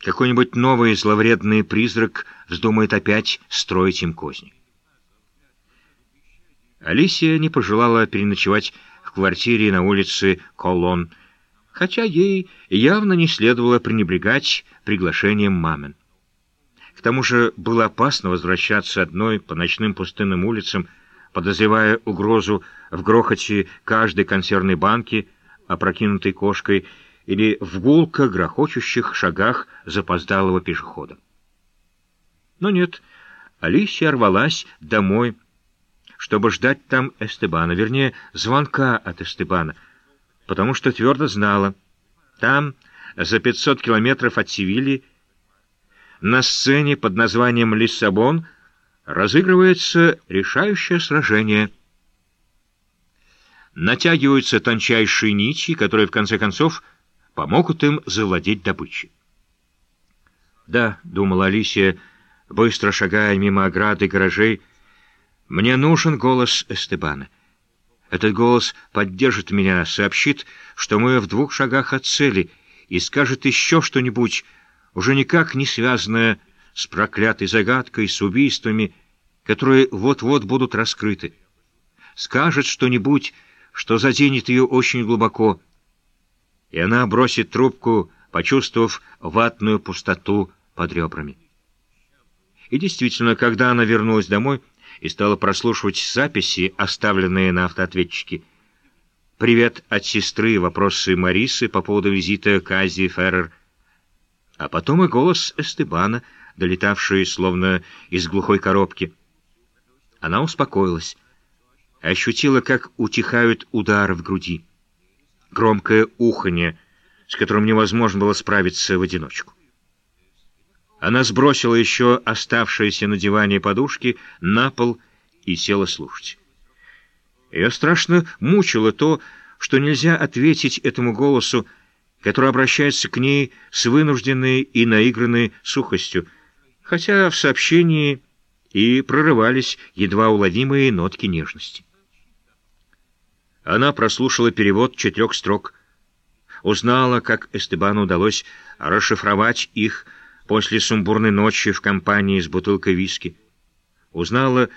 какой-нибудь новый зловредный призрак вздумает опять строить им козни. Алисия не пожелала переночевать в квартире на улице Колон, хотя ей явно не следовало пренебрегать приглашением мамин. К тому же было опасно возвращаться одной по ночным пустынным улицам, подозревая угрозу в грохоте каждой консервной банки, опрокинутой кошкой, или в гулко грохочущих шагах запоздалого пешехода. Но нет, Алисия рвалась домой, чтобы ждать там Эстебана, вернее, звонка от Эстебана, потому что твердо знала, там, за 500 километров от Севильи, на сцене под названием «Лиссабон» разыгрывается решающее сражение. Натягиваются тончайшие нити, которые, в конце концов, помогут им завладеть добычей. «Да», — думала Алисия, быстро шагая мимо ограды гаражей, — «мне нужен голос Эстебана. Этот голос поддержит меня, сообщит, что мы в двух шагах от цели, и скажет еще что-нибудь, уже никак не связанное с проклятой загадкой, с убийствами, которые вот-вот будут раскрыты. Скажет что-нибудь, что заденет ее очень глубоко, и она бросит трубку, почувствовав ватную пустоту под ребрами. И действительно, когда она вернулась домой и стала прослушивать записи, оставленные на автоответчике, «Привет от сестры», вопросы Марисы по поводу визита Кази Феррер, а потом и голос Эстебана, долетавший словно из глухой коробки. Она успокоилась, ощутила, как утихают удары в груди громкое уханье, с которым невозможно было справиться в одиночку. Она сбросила еще оставшиеся на диване подушки на пол и села слушать. Ее страшно мучило то, что нельзя ответить этому голосу, который обращается к ней с вынужденной и наигранной сухостью, хотя в сообщении и прорывались едва уловимые нотки нежности. Она прослушала перевод четырех строк, узнала, как Эстебану удалось расшифровать их после сумбурной ночи в компании с бутылкой виски. Узнала,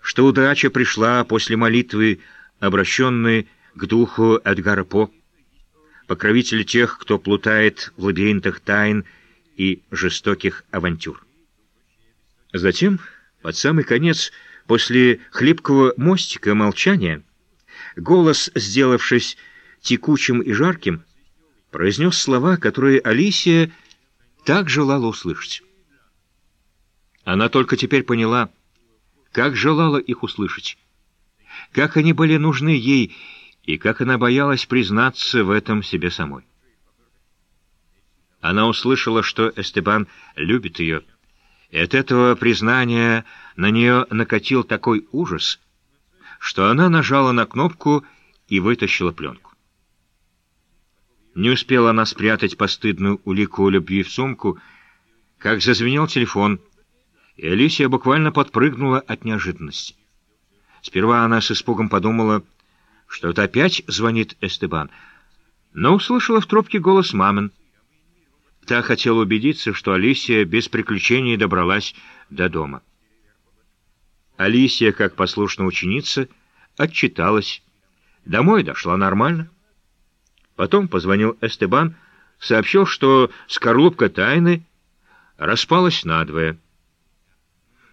что удача пришла после молитвы, обращенной к духу Эдгара По, покровителя тех, кто плутает в лабиринтах тайн и жестоких авантюр. Затем, под самый конец, после хлипкого мостика молчания, Голос, сделавшись текучим и жарким, произнес слова, которые Алисия так желала услышать. Она только теперь поняла, как желала их услышать, как они были нужны ей и как она боялась признаться в этом себе самой. Она услышала, что Эстебан любит ее, и от этого признания на нее накатил такой ужас — что она нажала на кнопку и вытащила пленку. Не успела она спрятать постыдную улику любви в сумку, как зазвенел телефон, и Алисия буквально подпрыгнула от неожиданности. Сперва она с испугом подумала, что это опять звонит Эстебан, но услышала в трубке голос мамин. Та хотела убедиться, что Алисия без приключений добралась до дома. Алисия, как послушная ученица, отчиталась. Домой дошла нормально. Потом позвонил Эстебан, сообщил, что скорлупка тайны распалась надвое.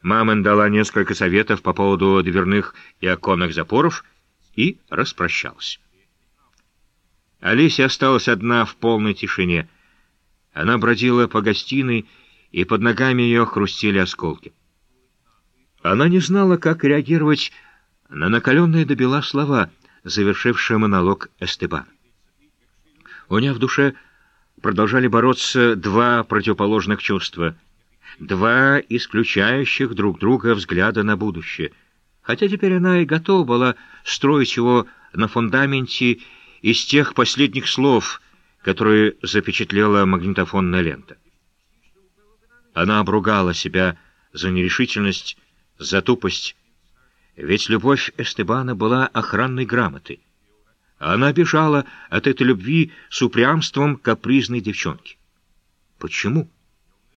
Мамон дала несколько советов по поводу дверных и оконных запоров и распрощалась. Алисия осталась одна в полной тишине. Она бродила по гостиной, и под ногами ее хрустели осколки. Она не знала, как реагировать на накаленные до бела слова, завершившие монолог Эстебан. У нее в душе продолжали бороться два противоположных чувства, два исключающих друг друга взгляда на будущее, хотя теперь она и готова была строить его на фундаменте из тех последних слов, которые запечатлела магнитофонная лента. Она обругала себя за нерешительность, за тупость, ведь любовь Эстебана была охранной грамоты. Она бежала от этой любви с упрямством капризной девчонки. Почему?